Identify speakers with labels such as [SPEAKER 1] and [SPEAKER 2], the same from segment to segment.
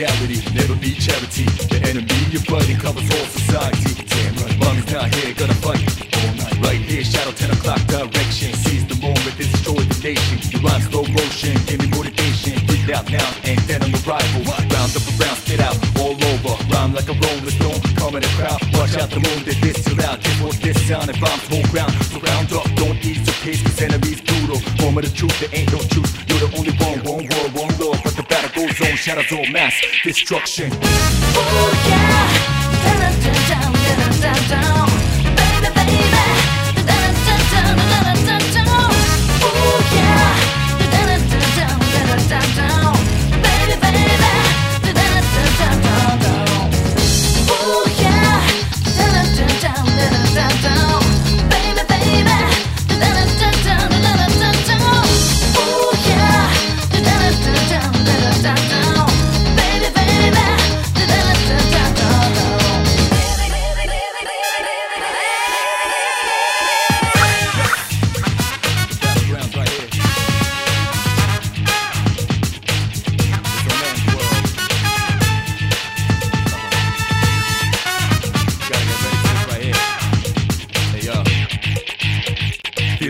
[SPEAKER 1] never be charity. The enemy your buddy, covers all society. Damn right, mommy's not here, gonna fight all night. Right here, shadow 10 o'clock direction. Seize the moment, destroy the nation. You rhyme slow motion, give me motivation. Breathe out now, ain't that on the rival. Round up around, spit out all over. Rhyme like a rolling stone, come in the crowd. Watch out the moon, that this too loud. This was this sound and bombs whole ground. Surround up, don't ease your pace, cause enemies brutal. Form of the truth, there ain't no truth. Shadows all mass destruction.
[SPEAKER 2] Oh yeah,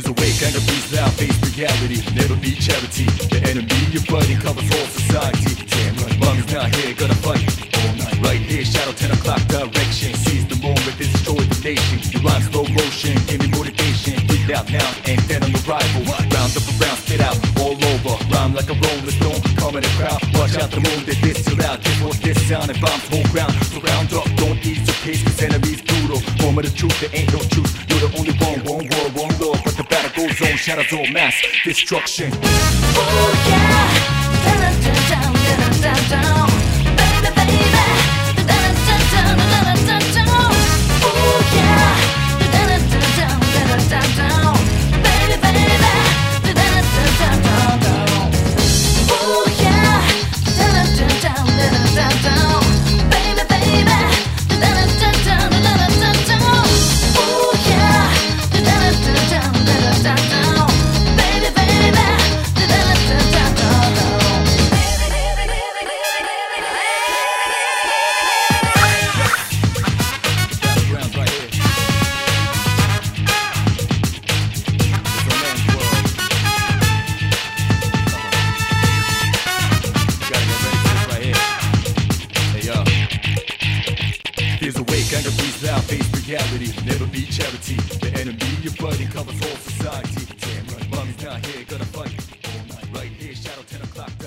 [SPEAKER 1] There's a way, kind of beats out, face reality, never be charity. The enemy you're fighting covers all society. Damn right, mommy's not here, gonna fight all night. Right here, shadow 10 o'clock direction. Seize the moment, destroy the nation. You rhyme slow motion, give me motivation. Breathe out now, ain't that on the rival. Round up around, spit out all over. Rhyme like a rolling stone, come in the crowd. Watch out the moon, that this too loud. This was this sound and bombs whole ground. Surround up, don't ease your pace, cause enemies brutal. Form of the truth, there ain't no truth. Shadows all mass destruction.
[SPEAKER 2] Oh yeah,
[SPEAKER 1] never be charity. The enemy you're fighting covers all society. Damn right, mommy's not here, gonna fight all night. Right here, shadow 10